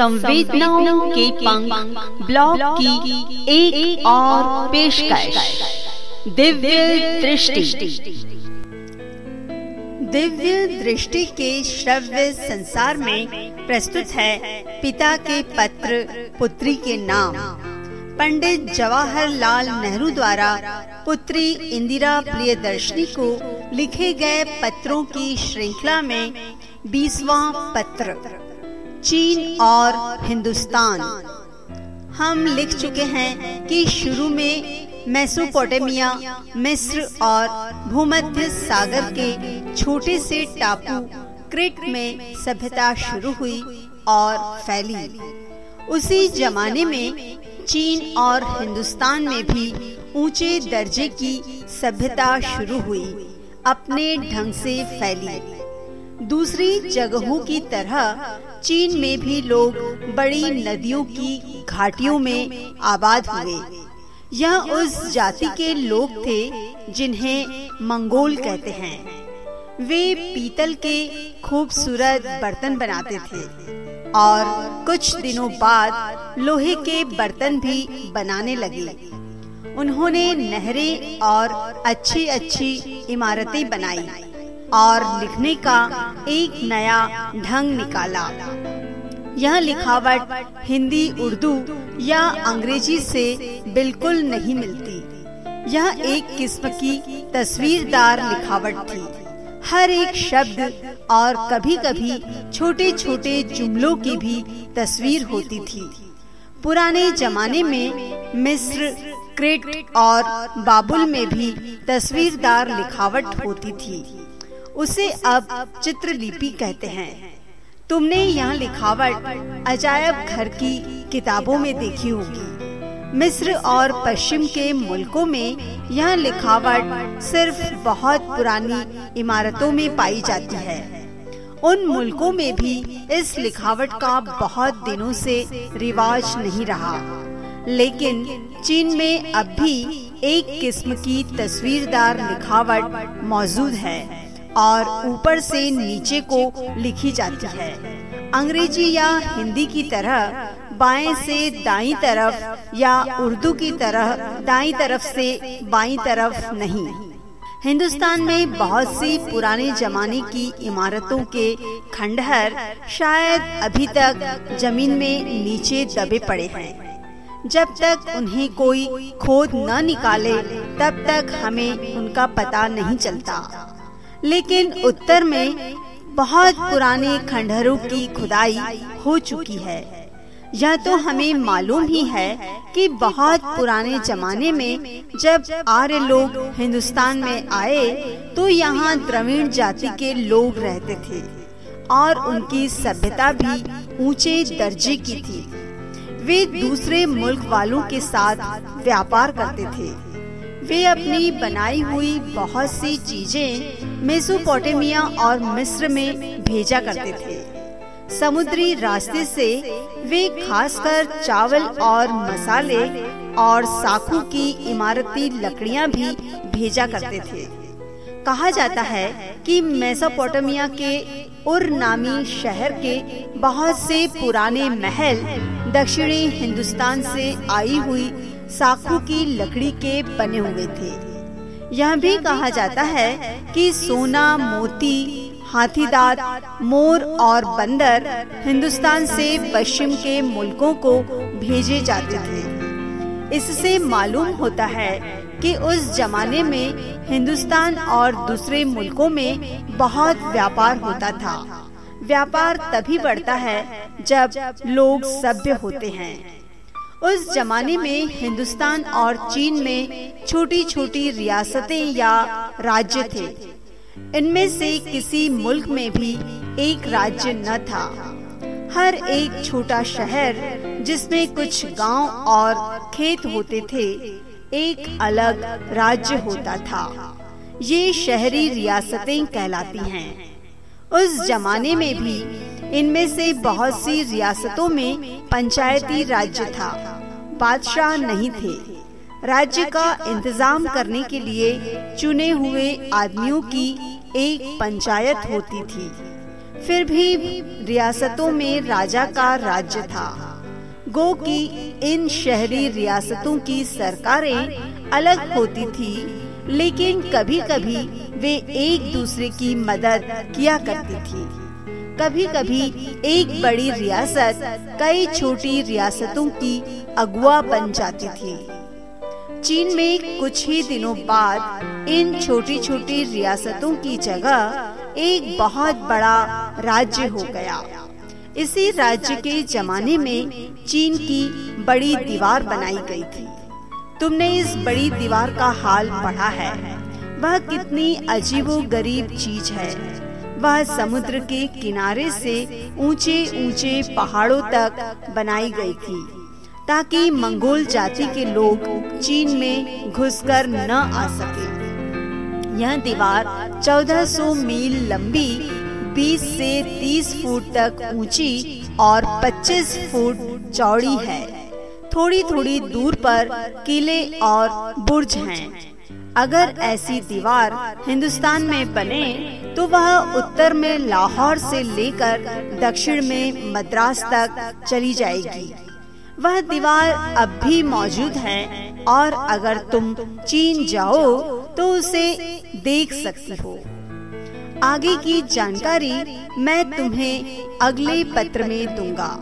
संवेदनाओं के पंख ब्लॉग की एक, एक और पेशकश। दिव्य दृष्टि। दिव्य दृष्टि के श्रव्य संसार में प्रस्तुत है पिता के पत्र पुत्री के नाम। पंडित जवाहरलाल नेहरू द्वारा पुत्री इंदिरा प्रियदर्शनी को लिखे गए पत्रों की श्रृंखला में बीसवा पत्र। चीन और हिंदुस्तान। हम लिख चुके हैं कि शुरू में मेसोपोटामिया, मिस्र और भूमध्य सागर के छोटे से टापू क्रिट में सभ्यता शुरू हुई और फैली। उसी जमाने में चीन और हिंदुस्तान में भी ऊँचे दर्जे की सभ्यता शुरू हुई, अपने ढंग से फैली। दूसरी जगहों की तरह, चीन में भी लोग बड़ी नदियों की घाटियों में आबाद हुए। यह उस जाति के लोग थे जिन्हें मंगोल कहते हैं। वे पीतल के खूबसूरत बर्तन बनाते थे और कुछ दिनों बाद लोहे के बर्तन भी बनाने लगे। उन्होंने नहरें और अच्छी अच्छी इमारतें बनाई और लिखने का एक नया ढंग निकाला। यह लिखावट हिंदी, उर्दू या अंग्रेज़ी से बिल्कुल नहीं मिलती। यह एक किस्म की तस्वीरदार लिखावट थी। हर एक शब्द और कभी कभी छोटे छोटे जुमलों की भी तस्वीर होती थी। पुराने जमाने में मिस्र, क्रेट और बाबुल में भी तस्वीरदार लिखावट होती थी। उसे अब चित्रलिपि कहते हैं। तुमने यहाँ लिखावट अजायब घर की किताबों में देखी होगी। मिस्र और पश्चिम के मुल्कों में यह लिखावट सिर्फ़ बहुत पुरानी इमारतों में पाई जाती है। उन मुल्कों में भी इस लिखावट का बहुत दिनों से रिवाज नहीं रहा। लेकिन चीन में अब भी एक किस्म की तस्वीरदार लिखावट मौजूद है। और ऊपर से नीचे को लिखी जाती है। अंग्रेज़ी या हिंदी की तरह, बाएँ से दाई तरफ़ या उर्दू की तरह दाई तरफ़ से बाई तरफ़ नहीं। हिंदुस्तान में बहुत सी पुराने जमाने की इमारतों के खंडहर शायद अभी तक ज़मीन में नीचे दबे पड़े हैं। जब तक उन्हें कोई खोद न निकाले, तब तक हमें उनका पता नहीं चलता। लेकिन उत्तर में बहुत पुराने खंडहरों की खुदाई हो चुकी है। यह तो हमें मालूम ही है कि बहुत पुराने जमाने में जब आर्य लोग हिंदुस्तान में आए तो यहाँ द्रविड़ जाति के लोग रहते थे और उनकी सभ्यता भी ऊँचे दर्जे की थी। वे दूसरे मुल्क वालों के साथ व्यापार करते थे। वे अपनी बनाई हुई बहुत सी चीज़ें मेसोपोटामिया और मिस्र में भेजा करते थे। समुद्री रास्ते से वे खासकर चावल और मसाले और साखू की इमारती लकड़ियाँ भी भेजा करते थे। कहा जाता है कि मेसोपोटामिया के उर नामी शहर के बहुत से पुराने महल दक्षिणी हिंदुस्तान से आई हुई साखू की लकड़ी के बने हुए थे। यह भी कहा जाता है कि सोना मोती हाथी दांत मोर और बंदर हिंदुस्तान से पश्चिम के मुल्कों को भेजे जाते थे। इससे मालूम होता है कि उस जमाने में हिंदुस्तान और दूसरे मुल्कों में बहुत व्यापार होता था। व्यापार तभी बढ़ता है जब लोग सभ्य होते हैं। उस जमाने में हिंदुस्तान और चीन में छोटी छोटी रियासतें या राज्य थे। इनमें से किसी मुल्क में भी एक राज्य न था। हर एक छोटा शहर जिसमें कुछ गाँव और खेत होते थे, एक अलग राज्य होता था। ये शहरी रियासतें कहलाती हैं। उस जमाने में भी इनमें से बहुत सी रियासतों में पंचायती राज्य था। बादशाह नहीं थे। राज्य का इंतज़ाम करने के लिए चुने हुए आदमियों की एक पंचायत होती थी। फिर भी रियासतों में राजा का राज्य था। गो की इन शहरी रियासतों की सरकारें अलग होती थी, लेकिन कभी कभी वे एक दूसरे की मदद किया करती थी। कभी कभी एक बड़ी रियासत कई छोटी रियासतों की अगुआ बन जाती थी। चीन में कुछ ही दिनों बाद इन छोटी छोटी रियासतों की जगह एक बहुत बड़ा राज्य हो गया। इसी राज्य के जमाने में चीन की बड़ी दीवार बनाई गई थी। तुमने इस बड़ी दीवार का हाल पढ़ा है। वह कितनी अजीबो गरीब चीज़ है। वह समुद्र के किनारे से ऊँचे ऊँचे पहाड़ों तक बनाई गई थी, ताकि मंगोल जाति के लोग चीन में घुसकर न आ सके यह दीवार 1400 मील लंबी 20 से 30 फुट तक ऊँची और 25 फुट चौड़ी है थोड़ी थोड़ी दूर पर किले और बुर्ज हैं। अगर ऐसी दीवार हिंदुस्तान में बने तो वह उत्तर में लाहौर से लेकर दक्षिण में मद्रास तक चली जाएगी। वह दीवार अब भी मौजूद है और अगर तुम चीन जाओ तो उसे देख सकती हो। आगे की जानकारी मैं तुम्हें अगले पत्र में दूँगा।